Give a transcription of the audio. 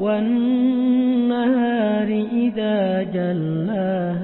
والنهار إذا جلاها